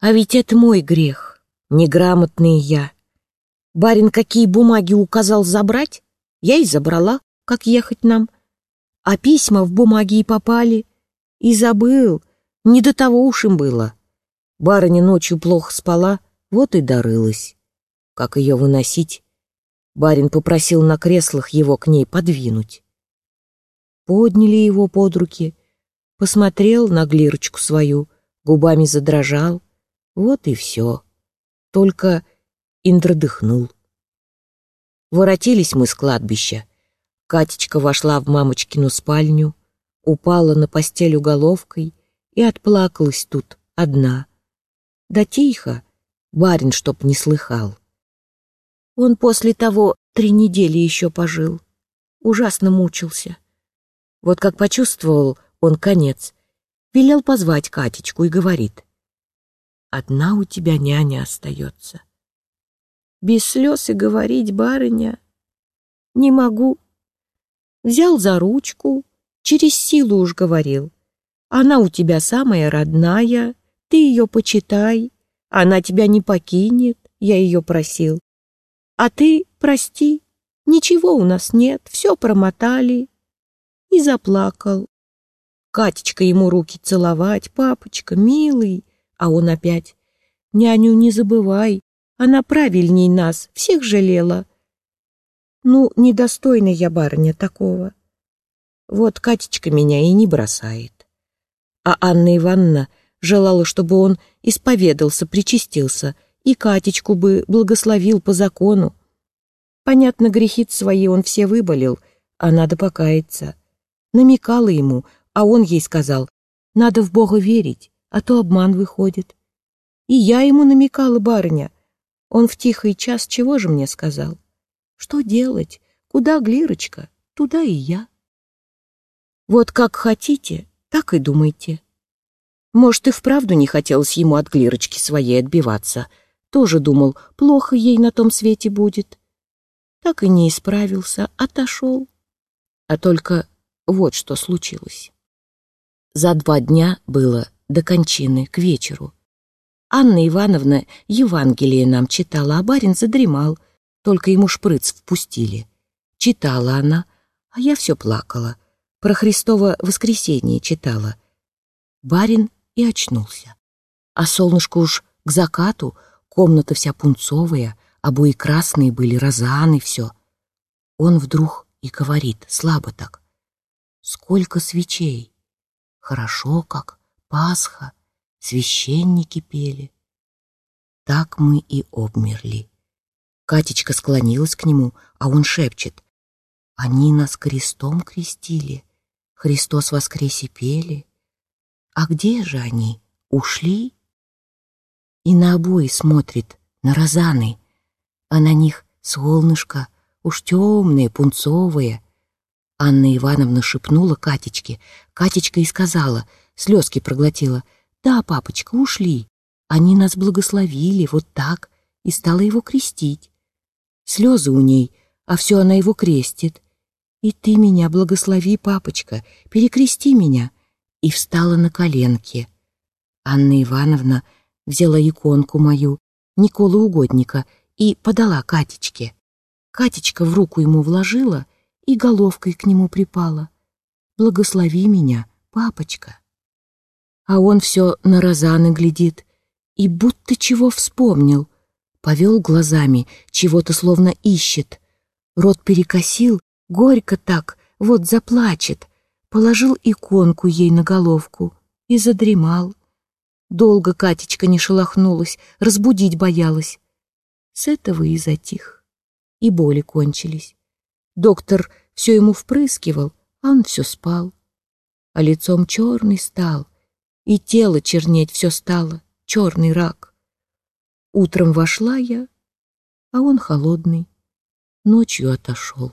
А ведь это мой грех, неграмотный я. Барин какие бумаги указал забрать, я и забрала, как ехать нам. А письма в бумаги и попали. И забыл, не до того уж им было. Барыня ночью плохо спала, вот и дорылась. Как ее выносить? Барин попросил на креслах его к ней подвинуть. Подняли его под руки, посмотрел на глирочку свою, губами задрожал. Вот и все. Только Индра дыхнул. Воротились мы с кладбища. Катечка вошла в мамочкину спальню, упала на постель уголовкой и отплакалась тут одна. Да тихо, барин чтоб не слыхал. Он после того три недели еще пожил. Ужасно мучился. Вот как почувствовал он конец, велел позвать Катечку и говорит одна у тебя няня остается. Без слез и говорить, барыня, не могу. Взял за ручку, через силу уж говорил. Она у тебя самая родная, ты ее почитай, она тебя не покинет, я ее просил. А ты прости, ничего у нас нет, все промотали. И заплакал. Катечка ему руки целовать, папочка, милый, а он опять. «Няню не забывай, она правильней нас, всех жалела». Ну, недостойна я барыня такого. Вот Катечка меня и не бросает. А Анна Ивановна желала, чтобы он исповедался, причастился, и Катечку бы благословил по закону. Понятно, грехи свои он все выболел, а надо покаяться. Намекала ему, а он ей сказал, надо в Бога верить а то обман выходит. И я ему намекала, барыня. Он в тихий час чего же мне сказал? Что делать? Куда Глирочка? Туда и я. Вот как хотите, так и думайте. Может, и вправду не хотелось ему от Глирочки своей отбиваться. Тоже думал, плохо ей на том свете будет. Так и не исправился, отошел. А только вот что случилось. За два дня было до кончины, к вечеру. Анна Ивановна Евангелие нам читала, а барин задремал, только ему шприц впустили. Читала она, а я все плакала. Про Христово воскресенье читала. Барин и очнулся. А солнышко уж к закату, комната вся пунцовая, обои красные были, розаны, все. Он вдруг и говорит, слабо так. Сколько свечей! Хорошо как! Пасха, священники пели. Так мы и обмерли. Катечка склонилась к нему, а он шепчет. Они нас крестом крестили, Христос воскресе пели. А где же они? Ушли? И на обои смотрит, на розаны, а на них солнышко, уж темные, пунцовые. Анна Ивановна шепнула Катечке. Катечка и сказала — слезки проглотила. «Да, папочка, ушли. Они нас благословили, вот так, и стала его крестить. Слезы у ней, а все она его крестит. И ты меня благослови, папочка, перекрести меня». И встала на коленки. Анна Ивановна взяла иконку мою, Николы Угодника, и подала Катечке. Катечка в руку ему вложила и головкой к нему припала. «Благослови меня, папочка» а он все на розаны глядит и будто чего вспомнил. Повел глазами, чего-то словно ищет. Рот перекосил, горько так, вот заплачет. Положил иконку ей на головку и задремал. Долго Катечка не шелохнулась, разбудить боялась. С этого и затих, и боли кончились. Доктор все ему впрыскивал, а он все спал. А лицом черный стал — и тело чернеть все стало, черный рак. Утром вошла я, а он холодный, ночью отошел.